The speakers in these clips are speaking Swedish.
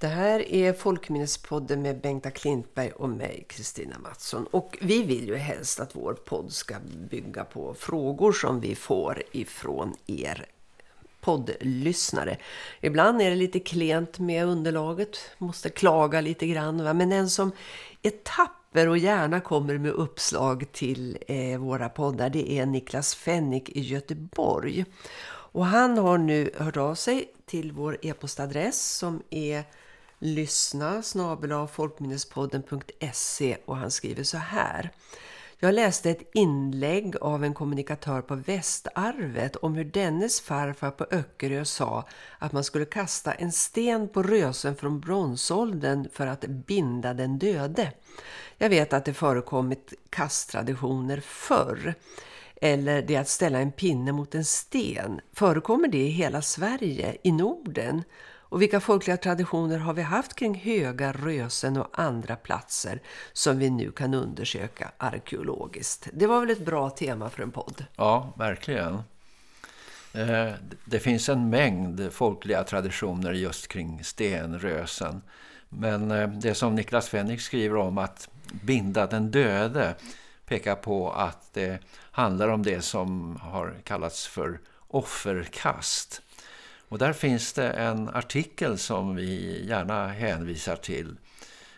Det här är Folkminnespodden med Bengta Klintberg och mig, Kristina Mattsson. Och vi vill ju helst att vår podd ska bygga på frågor som vi får ifrån er poddlyssnare. Ibland är det lite klent med underlaget, måste klaga lite grann. Va? Men en som är tapper och gärna kommer med uppslag till eh, våra poddar, det är Niklas Fennick i Göteborg. Och han har nu hört av sig till vår e-postadress som är lyssna snabel folkminnespodden.se och han skriver så här. Jag läste ett inlägg av en kommunikatör på Västarvet om hur dennes farfar på Öckerö sa att man skulle kasta en sten på rösen från bronsåldern för att binda den döde. Jag vet att det förekommit kasttraditioner förr eller det att ställa en pinne mot en sten. Förekommer det i hela Sverige, i Norden? Och vilka folkliga traditioner har vi haft kring höga rösen och andra platser som vi nu kan undersöka arkeologiskt? Det var väl ett bra tema för en podd? Ja, verkligen. Eh, det finns en mängd folkliga traditioner just kring stenrösen. Men eh, det som Niklas Fennick skriver om att binda den döde pekar på att det handlar om det som har kallats för offerkast. Och där finns det en artikel som vi gärna hänvisar till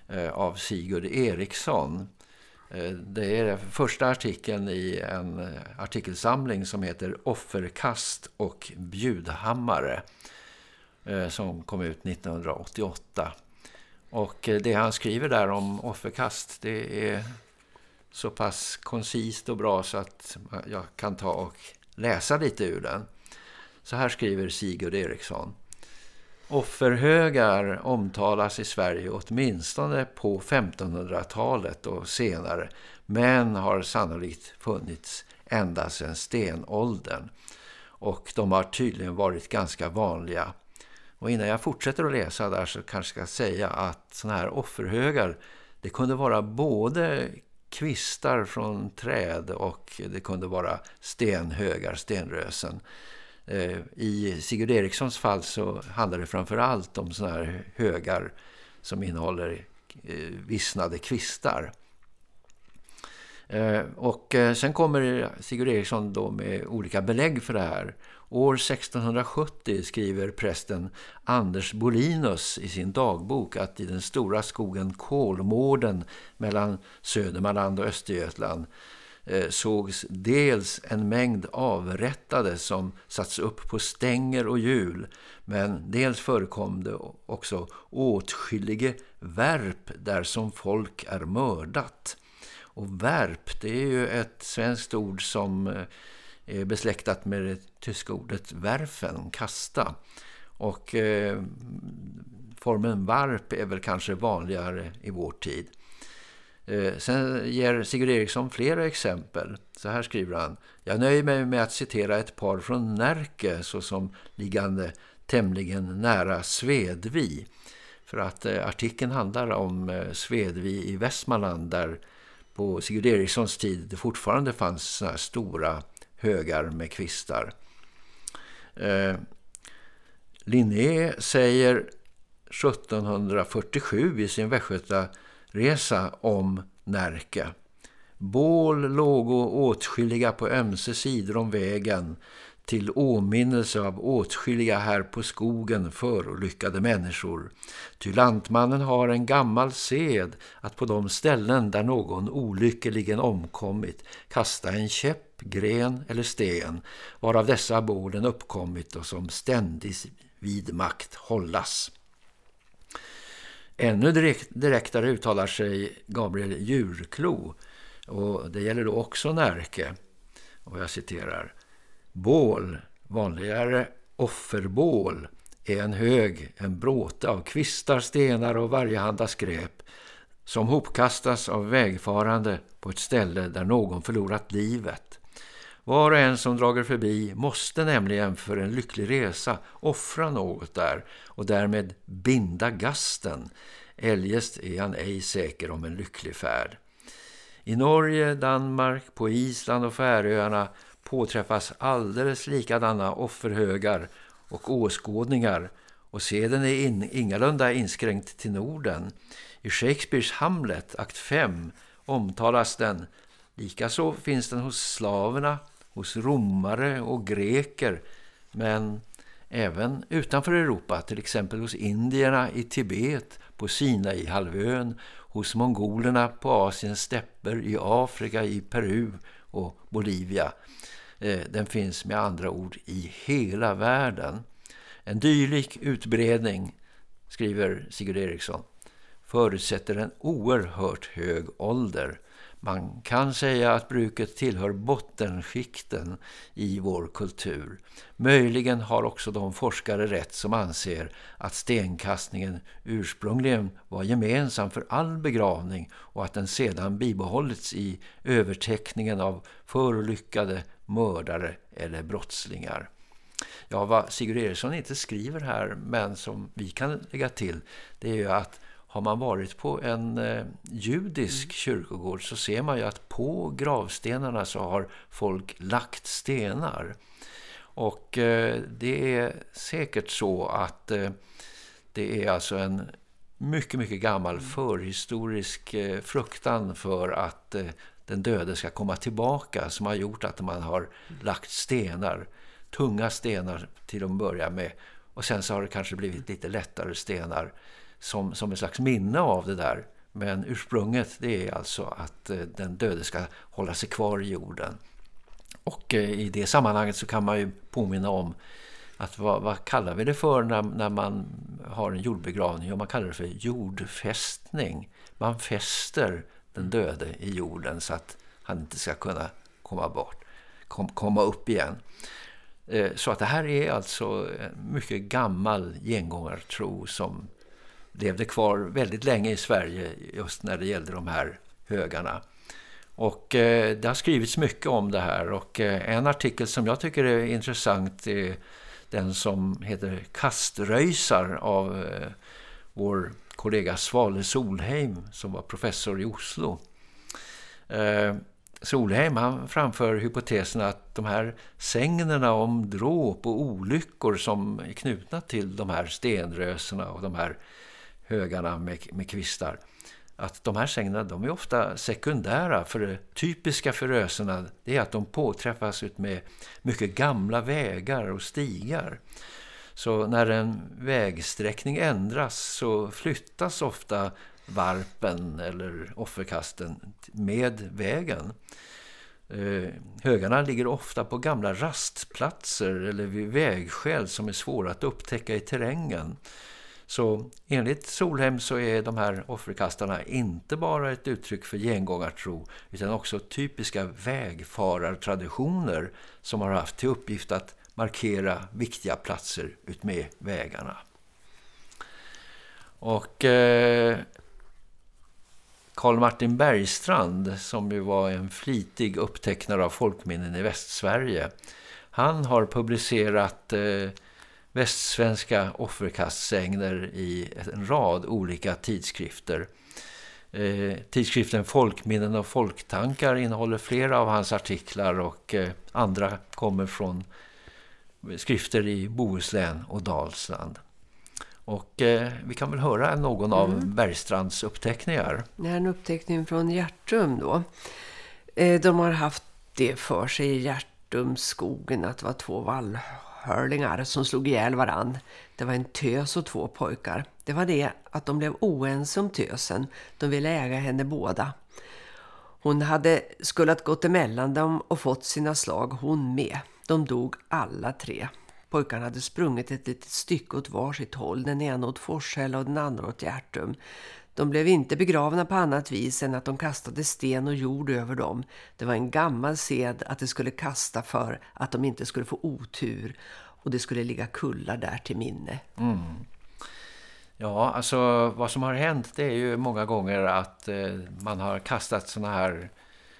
eh, av Sigurd Eriksson. Eh, det är den första artikeln i en eh, artikelsamling som heter Offerkast och bjudhammare eh, som kom ut 1988. Och eh, det han skriver där om offerkast det är så pass koncist och bra så att jag kan ta och läsa lite ur den. Så här skriver Sigurd Eriksson. Offerhögar omtalas i Sverige åtminstone på 1500-talet och senare men har sannolikt funnits ända sedan stenåldern och de har tydligen varit ganska vanliga. Och innan jag fortsätter att läsa där så kanske jag ska säga att sådana här offerhögar det kunde vara både kvistar från träd och det kunde vara stenhögar, stenrösen. Eh, I Sigurd Erikssons fall så handlar det framförallt om sådana här högar som innehåller eh, vissnade kvistar. Eh, och sen kommer Sigurd Eriksson då med olika belägg för det här. År 1670 skriver prästen Anders Bolinus i sin dagbok att i den stora skogen Kolmården mellan Södermanland och Östergötland Eh, sågs dels en mängd avrättade som satts upp på stänger och hjul men dels förekom det också åtskillige värp där som folk är mördat. Och värp det är ju ett svenskt ord som eh, är besläktat med det tyska ordet werfen, kasta. Och eh, formen varp är väl kanske vanligare i vår tid. Eh, sen ger Sigurd Eriksson flera exempel. Så här skriver han. Jag nöjer mig med att citera ett par från Närke såsom liggande tämligen nära Svedvi. För att eh, artikeln handlar om eh, Svedvi i Västmanland där på Sigurd Erikssons tid det fortfarande fanns såna här stora högar med kvistar. Eh, Linné säger 1747 i sin Resa om Närke. Bål låg åtskilliga på ömse sidor om vägen till åminnelse av åtskilliga här på skogen förolyckade människor. Ty lantmannen har en gammal sed att på de ställen där någon olyckeligen omkommit kasta en käpp, gren eller sten varav dessa bålen uppkommit och som ständigt vid makt hållas. Ännu direkt, direktare uttalar sig Gabriel Djurklo och det gäller då också Närke. Och jag citerar Bål, vanligare offerbål, är en hög, en bråte av kvistar, stenar och varjehanda skräp som hopkastas av vägfarande på ett ställe där någon förlorat livet. Var och en som drager förbi måste nämligen för en lycklig resa offra något där och därmed binda gasten. Eljest är han ej säker om en lycklig färd. I Norge, Danmark, på Island och Färöarna påträffas alldeles likadana offerhögar och åskådningar Och seden är in, ingalunda inskränkt till Norden. I Shakespeares Hamlet, akt 5, omtalas den. Likaså finns den hos slaverna, hos romare och greker, men även utanför Europa, till exempel hos indierna i Tibet, på Sinai-halvön, hos mongolerna på Asiens stepper, i Afrika, i Peru och Bolivia. Eh, den finns med andra ord i hela världen. En dylik utbredning, skriver Sigurd Eriksson, förutsätter en oerhört hög ålder. Man kan säga att bruket tillhör bottenskikten i vår kultur. Möjligen har också de forskare rätt som anser att stenkastningen ursprungligen var gemensam för all begravning och att den sedan bibehållits i överteckningen av förolyckade mördare eller brottslingar. Ja, vad Sigurd Eriksson inte skriver här men som vi kan lägga till det är ju att har man varit på en eh, judisk mm. kyrkogård så ser man ju att på gravstenarna så har folk lagt stenar. Och eh, det är säkert så att eh, det är alltså en mycket, mycket gammal mm. förhistorisk fruktan för att den döde ska komma tillbaka som har gjort att man har mm. lagt stenar, tunga stenar till att börja med. Och sen så har det kanske blivit lite lättare stenar som, som en slags minne av det där. Men ursprunget det är alltså att eh, den döde ska hålla sig kvar i jorden. Och eh, i det sammanhanget så kan man ju påminna om att vad, vad kallar vi det för när, när man har en jordbegravning? Ja, man kallar det för jordfästning. Man fäster den döde i jorden så att han inte ska kunna komma bort, kom, komma upp igen. Eh, så att det här är alltså en mycket gammal gengångartro som levde kvar väldigt länge i Sverige just när det gällde de här högarna. Och eh, det har skrivits mycket om det här och eh, en artikel som jag tycker är intressant är den som heter Kaströjsar av eh, vår kollega Svale Solheim som var professor i Oslo. Eh, Solheim han framför hypotesen att de här sängnerna om dråp och olyckor som är knutna till de här stenröserna och de här högarna med, med kvistar. Att de här sängarna de är ofta sekundära för det typiska för röserna det är att de påträffas ut med mycket gamla vägar och stigar. Så när en vägsträckning ändras så flyttas ofta varpen eller offerkasten med vägen. Eh, högarna ligger ofta på gamla rastplatser eller vid vägskäl som är svåra att upptäcka i terrängen. Så enligt Solhem så är de här offerkastarna inte bara ett uttryck för gengångartro utan också typiska vägfarartraditioner som har haft till uppgift att markera viktiga platser utmed vägarna. Och eh, Karl Martin Bergstrand som ju var en flitig upptecknare av folkminnen i Västsverige han har publicerat eh, västsvenska offerkastsängner i en rad olika tidskrifter. Eh, tidskriften Folkminnen och folktankar innehåller flera av hans artiklar och eh, andra kommer från skrifter i Bohuslän och Dalsland. Och eh, vi kan väl höra någon av mm. Bergstrands uppteckningar. Det är en uppteckning från Hjärtum då. Eh, de har haft det för sig i Hjärtumskogen att det var två vall hörlingar som slog ihjäl varann. Det var en tös och två pojkar. Det var det att de blev oense om tösen. De ville äga henne båda. Hon hade skullat gått emellan dem och fått sina slag, hon med. De dog alla tre. Pojkarna hade sprungit ett litet stycke åt varsitt håll, den ena åt Forshälla och den andra åt Hjärtum. De blev inte begravna på annat vis än att de kastade sten och jord över dem. Det var en gammal sed att de skulle kasta för att de inte skulle få otur och det skulle ligga kullar där till minne. Mm. Ja, alltså vad som har hänt det är ju många gånger att eh, man har kastat såna här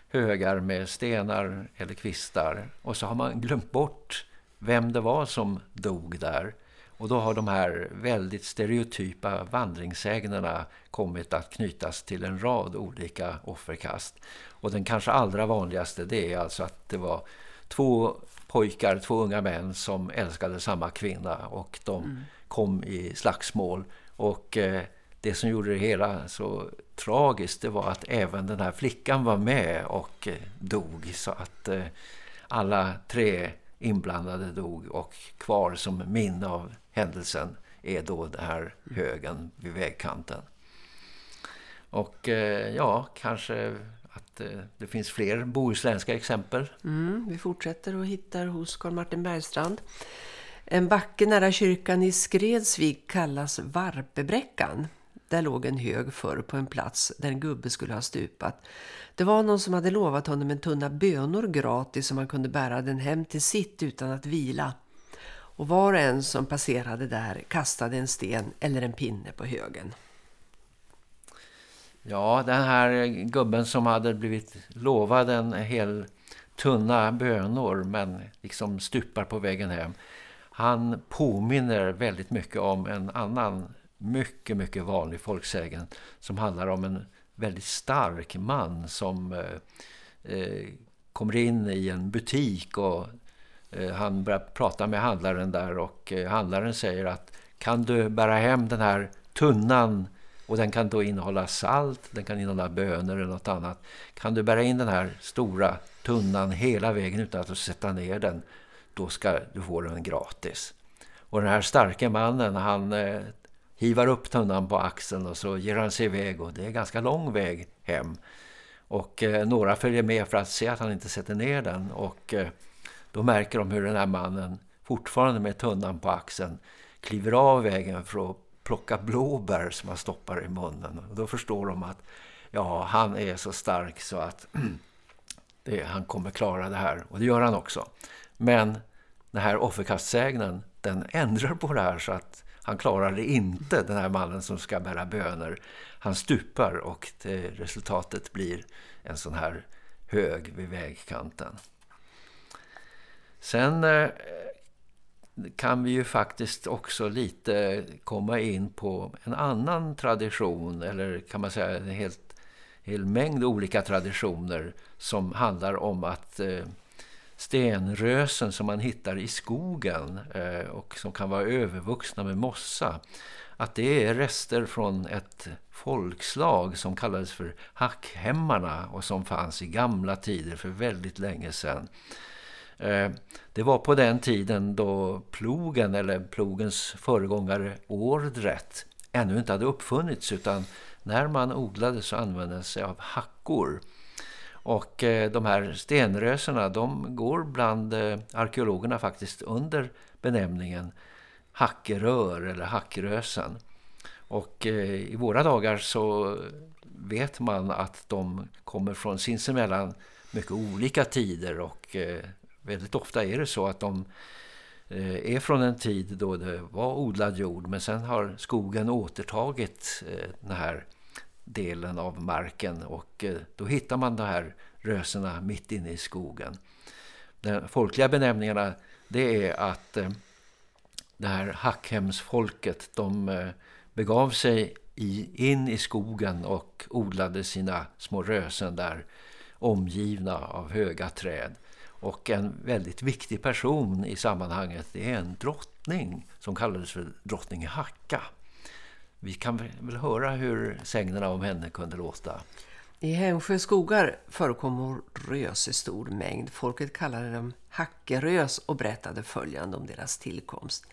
högar med stenar eller kvistar och så har man glömt bort vem det var som dog där. Och då har de här väldigt stereotypa vandringsägnerna kommit att knytas till en rad olika offerkast. Och den kanske allra vanligaste det är alltså att det var två pojkar, två unga män som älskade samma kvinna och de mm. kom i slagsmål och eh, det som gjorde det hela så tragiskt det var att även den här flickan var med och eh, dog så att eh, alla tre inblandade dog och kvar som minne av händelsen är då den här högen vid vägkanten. Och eh, ja, kanske att eh, det finns fler bohuslänska exempel. Mm, vi fortsätter och hittar hos Carl Martin Bergstrand. En backe nära kyrkan i Skredsvik kallas Varpebräckan. Där låg en hög förr på en plats där en gubbe skulle ha stupat. Det var någon som hade lovat honom en tunna bönor gratis som han kunde bära den hem till sitt utan att vila. Och var och en som passerade där kastade en sten eller en pinne på högen. Ja, den här gubben som hade blivit lovad en hel tunna bönor men liksom stupar på vägen hem. Han påminner väldigt mycket om en annan mycket, mycket vanlig folksägen som handlar om en väldigt stark man som eh, eh, kommer in i en butik och eh, han börjar prata med handlaren där och eh, handlaren säger att kan du bära hem den här tunnan och den kan då innehålla salt, den kan innehålla bönor eller något annat. Kan du bära in den här stora tunnan hela vägen utan att sätta ner den, då ska du få den gratis. Och den här starka mannen, han eh, hivar upp tunnan på axeln och så ger han sig iväg och det är ganska lång väg hem. Och eh, några följer med för att se att han inte sätter ner den och eh, då märker de hur den här mannen fortfarande med tunnan på axeln kliver av vägen för att plocka blåbär som han stoppar i munnen. Och då förstår de att ja, han är så stark så att det, han kommer klara det här. Och det gör han också. Men den här offerkastsägnen, den ändrar på det här så att han klarar det inte, den här mannen som ska bära böner. Han stupar och det, resultatet blir en sån här hög vid vägkanten. Sen eh, kan vi ju faktiskt också lite komma in på en annan tradition eller kan man säga en helt, hel mängd olika traditioner som handlar om att eh, stenrösen som man hittar i skogen eh, och som kan vara övervuxna med mossa att det är rester från ett folkslag som kallades för hackhemmarna och som fanns i gamla tider för väldigt länge sedan. Eh, det var på den tiden då plogen eller plogens föregångare ordret ännu inte hade uppfunnits utan när man odlade så användes sig av hackor. Och eh, de här stenrösarna, de går bland eh, arkeologerna faktiskt under benämningen hackerör eller hackrösen. Och eh, i våra dagar så vet man att de kommer från sinsemellan mycket olika tider och väldigt ofta är det så att de är från en tid då det var odlad jord men sen har skogen återtagit den här delen av marken och eh, då hittar man de här röserna mitt inne i skogen. De folkliga benämningarna det är att eh, det här Hackhemsfolket de eh, begav sig in i skogen och odlade sina små rösen där omgivna av höga träd. Och en väldigt viktig person i sammanhanget det är en drottning som kallades för drottning Hacka. Vi kan väl höra hur sägnerna om henne kunde låta. I Hemsjö skogar förekommer rös i stor mängd. Folket kallade dem hackerös och berättade följande om deras tillkomst.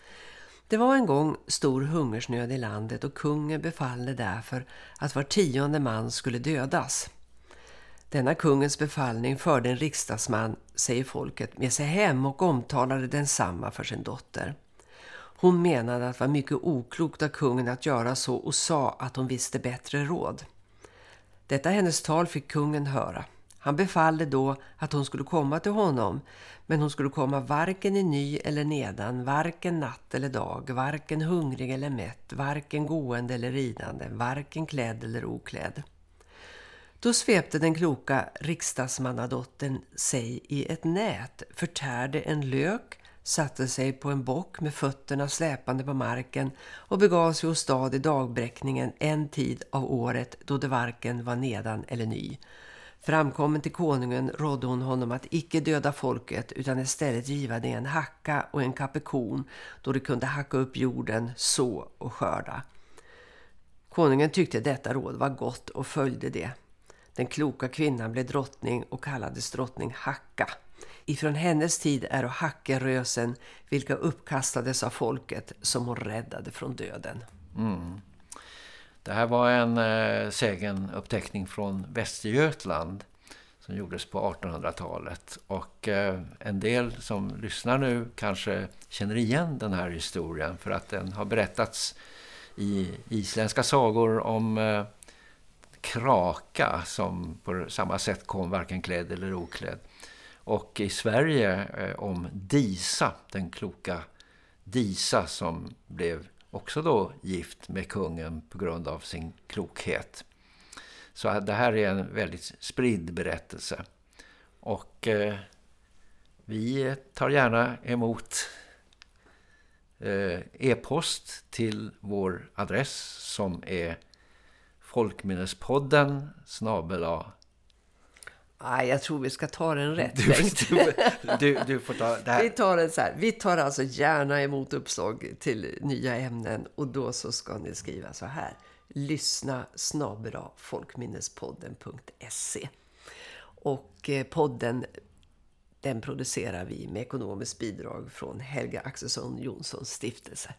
Det var en gång stor hungersnöd i landet och kungen befallde därför att var tionde man skulle dödas. Denna kungens befallning förde en riksdagsman, säger folket, med sig hem och omtalade densamma för sin dotter. Hon menade att det var mycket oklokt av kungen att göra så och sa att hon visste bättre råd. Detta hennes tal fick kungen höra. Han befallde då att hon skulle komma till honom, men hon skulle komma varken i ny eller nedan, varken natt eller dag, varken hungrig eller mätt, varken gående eller ridande, varken klädd eller oklädd. Då svepte den kloka riksdagsmannadottern sig i ett nät, förtärde en lök, satte sig på en bock med fötterna släpande på marken och begav sig åstad i dagbräckningen en tid av året då det varken var nedan eller ny. Framkommen till konungen rådde hon honom att icke döda folket utan istället giva det en hacka och en kapekon då det kunde hacka upp jorden, så och skörda. Konungen tyckte detta råd var gott och följde det. Den kloka kvinnan blev drottning och kallades drottning Hacka. Ifrån hennes tid är och Hackerösen vilka uppkastades av folket som hon räddade från döden. Mm. Det här var en eh, sägenuppteckning från Västergötland som gjordes på 1800-talet. Och eh, en del som lyssnar nu kanske känner igen den här historien för att den har berättats i isländska sagor om eh, Kraka som på samma sätt kom varken klädd eller oklädd. Och i Sverige eh, om Disa, den kloka Disa som blev också då gift med kungen på grund av sin klokhet. Så det här är en väldigt spridd berättelse. Och eh, vi tar gärna emot eh, e-post till vår adress som är folkminnespodden snabela Nej, jag tror vi ska ta den rätt. Du, du, du, får ta det här. Vi tar den så här. Vi tar alltså gärna emot uppslag till nya ämnen och då så ska ni skriva så här. Lyssna snabela folkminnespodden.se Och eh, podden den producerar vi med ekonomiskt bidrag från Helga Axelsson Jonssons stiftelse.